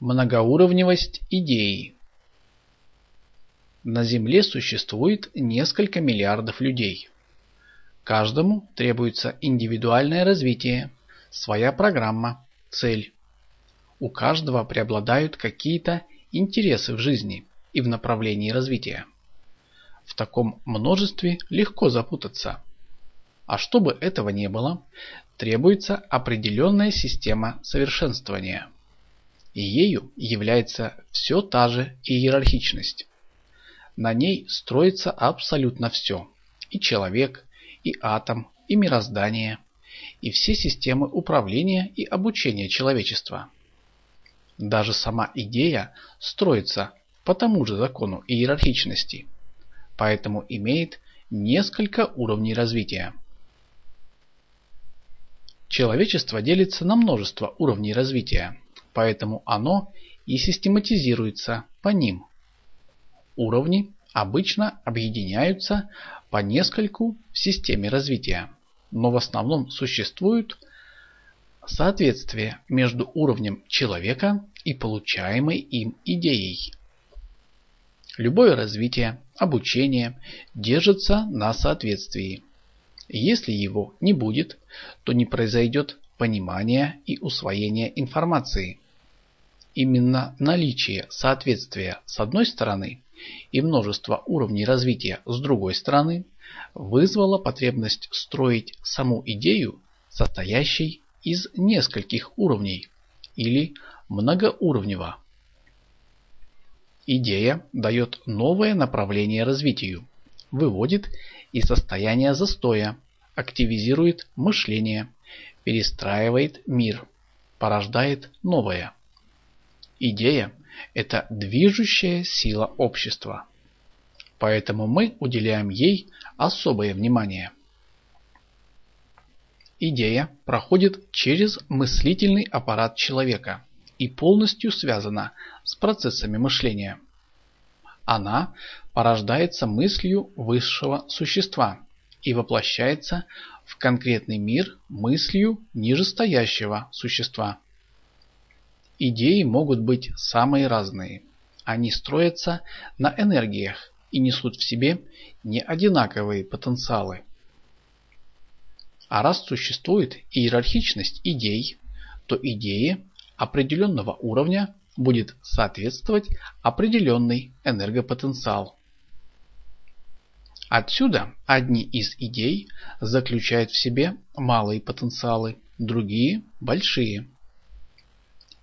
Многоуровневость идеи На Земле существует несколько миллиардов людей. Каждому требуется индивидуальное развитие, своя программа, цель. У каждого преобладают какие-то интересы в жизни и в направлении развития. В таком множестве легко запутаться. А чтобы этого не было, требуется определенная система совершенствования. И ею является все та же иерархичность. На ней строится абсолютно все. И человек, и атом, и мироздание, и все системы управления и обучения человечества. Даже сама идея строится по тому же закону иерархичности – поэтому имеет несколько уровней развития. Человечество делится на множество уровней развития, поэтому оно и систематизируется по ним. Уровни обычно объединяются по нескольку в системе развития, но в основном существует соответствие между уровнем человека и получаемой им идеей. Любое развитие, обучение держится на соответствии. Если его не будет, то не произойдет понимания и усвоения информации. Именно наличие соответствия с одной стороны и множество уровней развития с другой стороны вызвало потребность строить саму идею, состоящей из нескольких уровней или многоуровнево. Идея дает новое направление развитию, выводит из состояния застоя, активизирует мышление, перестраивает мир, порождает новое. Идея – это движущая сила общества. Поэтому мы уделяем ей особое внимание. Идея проходит через мыслительный аппарат человека и полностью связана с процессами мышления. Она порождается мыслью высшего существа и воплощается в конкретный мир мыслью нижестоящего существа. Идеи могут быть самые разные. Они строятся на энергиях и несут в себе не одинаковые потенциалы. А раз существует иерархичность идей, то идеи определенного уровня будет соответствовать определенный энергопотенциал. Отсюда одни из идей заключают в себе малые потенциалы, другие – большие.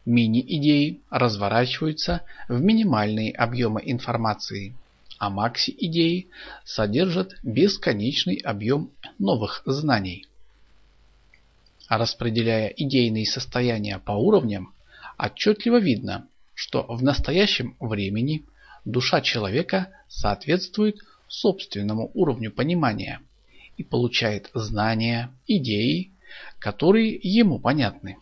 Мини-идеи разворачиваются в минимальные объемы информации, а макси-идеи содержат бесконечный объем новых знаний. Распределяя идейные состояния по уровням, отчетливо видно, что в настоящем времени душа человека соответствует собственному уровню понимания и получает знания, идеи, которые ему понятны.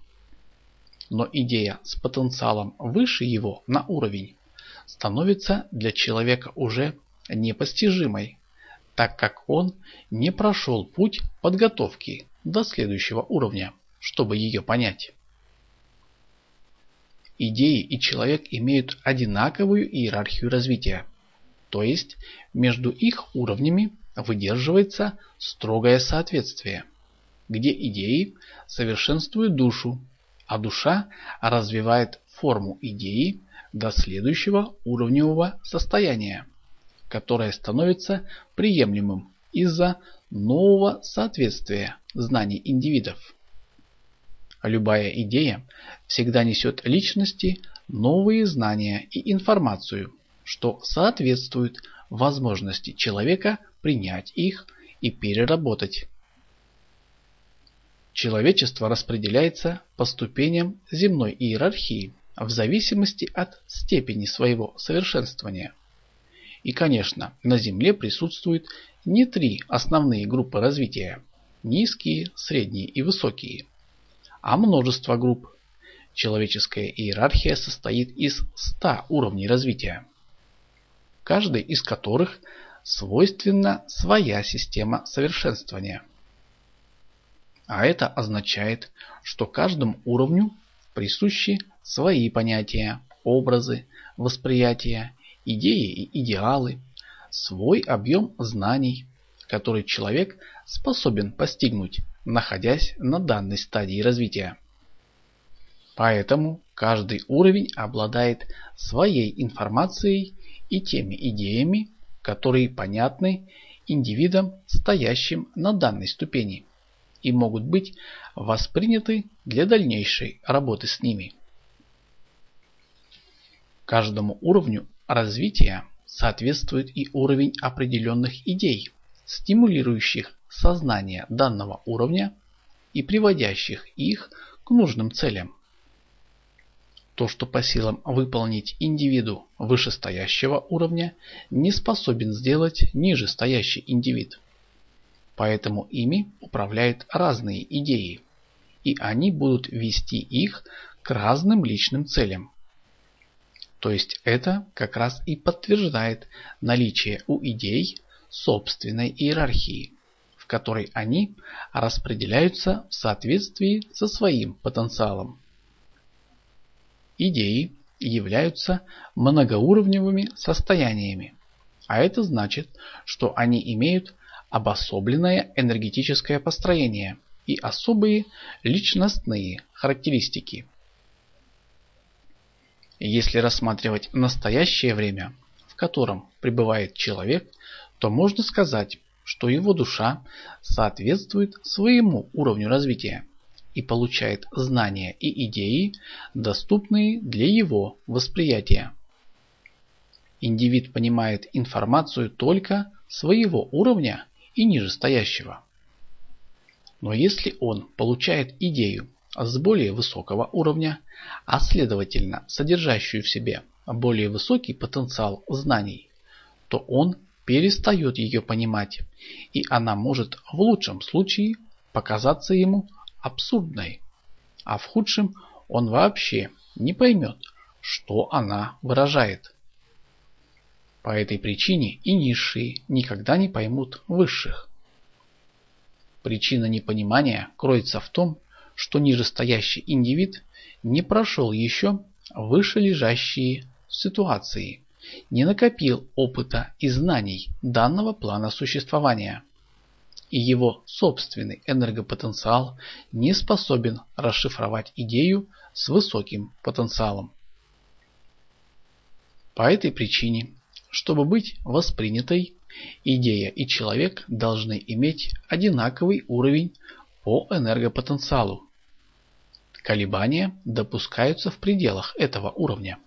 Но идея с потенциалом выше его на уровень становится для человека уже непостижимой, так как он не прошел путь подготовки до следующего уровня, чтобы ее понять. Идеи и человек имеют одинаковую иерархию развития, то есть между их уровнями выдерживается строгое соответствие, где идеи совершенствуют душу, а душа развивает форму идеи до следующего уровневого состояния, которое становится приемлемым из-за нового соответствия знаний индивидов. Любая идея всегда несет личности новые знания и информацию, что соответствует возможности человека принять их и переработать. Человечество распределяется по ступеням земной иерархии в зависимости от степени своего совершенствования. И, конечно, на Земле присутствует не три основные группы развития – низкие, средние и высокие – а множество групп. Человеческая иерархия состоит из 100 уровней развития, каждый из которых свойственна своя система совершенствования. А это означает, что каждому уровню присущи свои понятия, образы, восприятия, идеи и идеалы, свой объем знаний, который человек способен постигнуть, находясь на данной стадии развития. Поэтому каждый уровень обладает своей информацией и теми идеями, которые понятны индивидам, стоящим на данной ступени, и могут быть восприняты для дальнейшей работы с ними. Каждому уровню развития соответствует и уровень определенных идей, стимулирующих сознание данного уровня и приводящих их к нужным целям. То, что по силам выполнить индивиду вышестоящего уровня, не способен сделать нижестоящий индивид. Поэтому ими управляют разные идеи, и они будут вести их к разным личным целям. То есть это как раз и подтверждает наличие у идей собственной иерархии, в которой они распределяются в соответствии со своим потенциалом. Идеи являются многоуровневыми состояниями, а это значит, что они имеют обособленное энергетическое построение и особые личностные характеристики. Если рассматривать настоящее время, в котором пребывает человек, то можно сказать, что его душа соответствует своему уровню развития и получает знания и идеи, доступные для его восприятия. Индивид понимает информацию только своего уровня и нижестоящего. Но если он получает идею с более высокого уровня, а следовательно содержащую в себе более высокий потенциал знаний, то он перестает ее понимать, и она может в лучшем случае показаться ему абсурдной, а в худшем он вообще не поймет, что она выражает. По этой причине и низшие никогда не поймут высших. Причина непонимания кроется в том, что нижестоящий индивид не прошел еще выше лежащие ситуации, не накопил опыта и знаний данного плана существования и его собственный энергопотенциал не способен расшифровать идею с высоким потенциалом. По этой причине, чтобы быть воспринятой, идея и человек должны иметь одинаковый уровень по энергопотенциалу. Колебания допускаются в пределах этого уровня.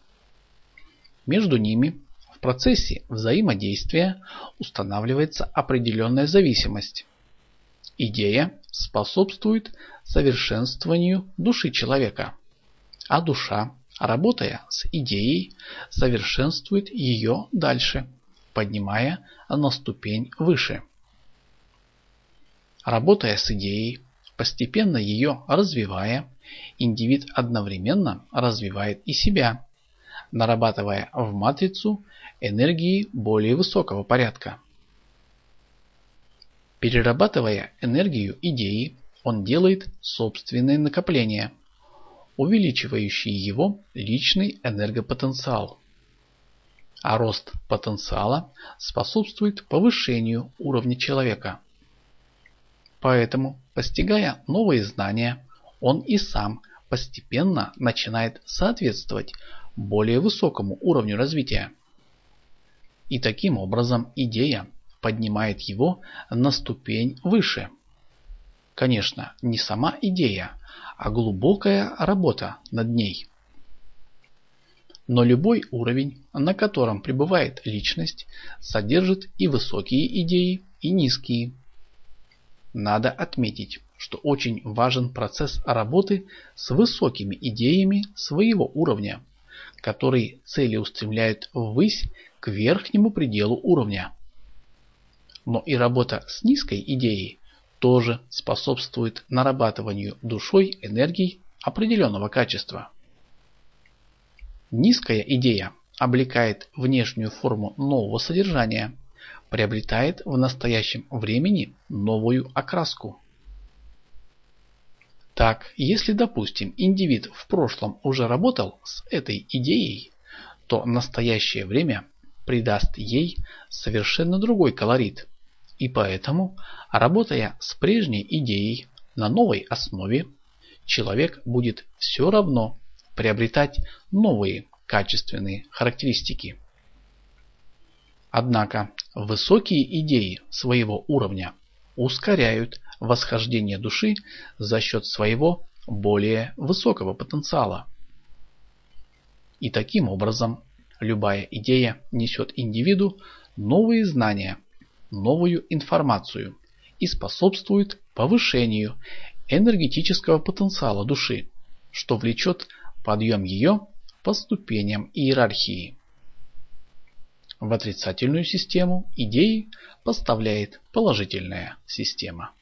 Между ними в процессе взаимодействия устанавливается определенная зависимость. Идея способствует совершенствованию души человека, а душа, работая с идеей, совершенствует ее дальше, поднимая на ступень выше. Работая с идеей, постепенно ее развивая, индивид одновременно развивает и себя, нарабатывая в матрицу энергии более высокого порядка. Перерабатывая энергию идеи, он делает собственные накопления, увеличивающие его личный энергопотенциал. А рост потенциала способствует повышению уровня человека. Поэтому, постигая новые знания, он и сам постепенно начинает соответствовать более высокому уровню развития. И таким образом идея поднимает его на ступень выше. Конечно, не сама идея, а глубокая работа над ней. Но любой уровень, на котором пребывает личность, содержит и высокие идеи, и низкие. Надо отметить, что очень важен процесс работы с высокими идеями своего уровня, которые цели устремляют ввысь к верхнему пределу уровня. Но и работа с низкой идеей тоже способствует нарабатыванию душой энергий определенного качества. Низкая идея облекает внешнюю форму нового содержания, приобретает в настоящем времени новую окраску. Так, если, допустим, индивид в прошлом уже работал с этой идеей, то настоящее время придаст ей совершенно другой колорит. И поэтому, работая с прежней идеей на новой основе, человек будет все равно приобретать новые качественные характеристики. Однако высокие идеи своего уровня ускоряют восхождение души за счет своего более высокого потенциала. И таким образом любая идея несет индивиду новые знания, новую информацию и способствует повышению энергетического потенциала души, что влечет подъем ее по ступеням иерархии. В отрицательную систему идеи поставляет положительная система.